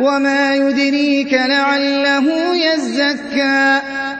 وَمَا يُدْرِيكَ لَعَلَّهُ يَزَّكَّىٰ